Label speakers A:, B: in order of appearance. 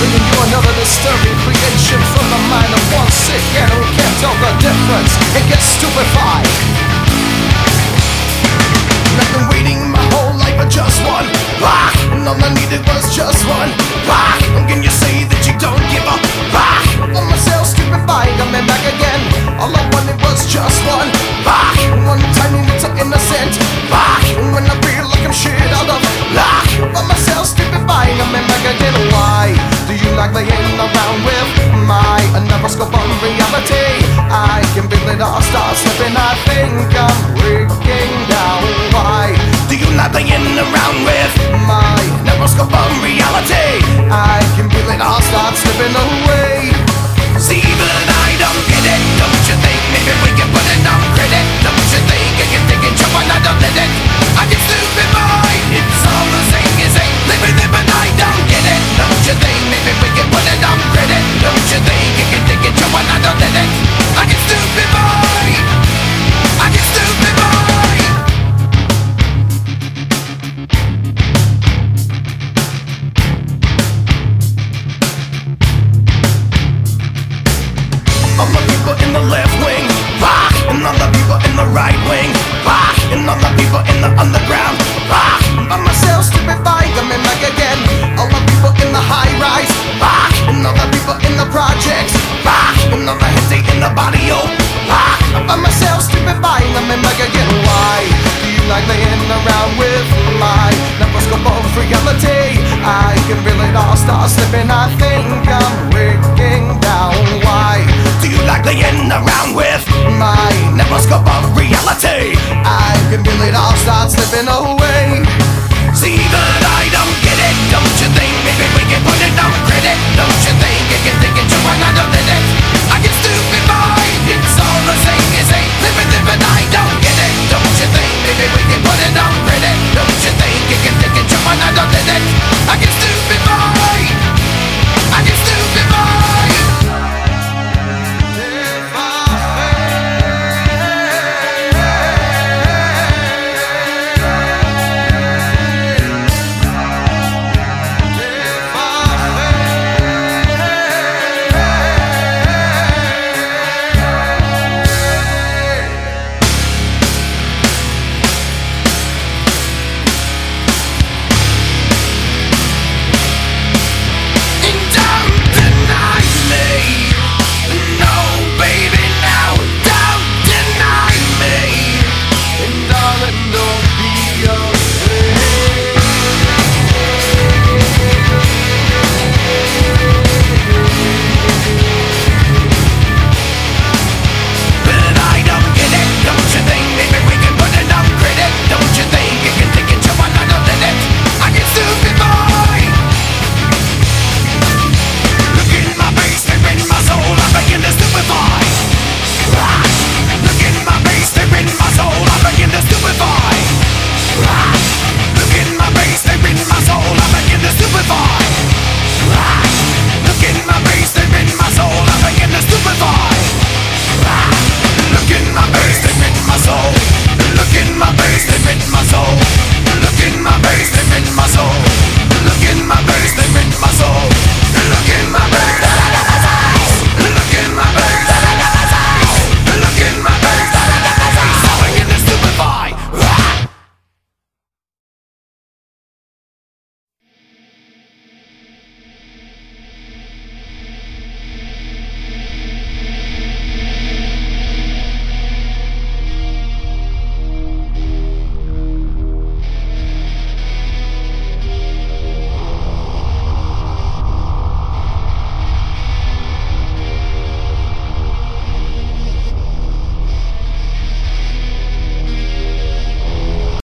A: Bringing you another disturbing creation from the mind of one sick and who can't tell the difference. And gets stupefied. horoscope on reality. I can feel it all start slipping. I think I'm breaking down. Why do you not begin around with my horoscope people in the underground. Rock. By myself, stupefying them in back again. All the people in the high rise. Fuck! and all the people in the projects. Fuck! and all the heads in the body, oh. Rock. By myself, stupefying them in back again. Why do you like laying around with my?